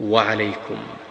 وعليكم.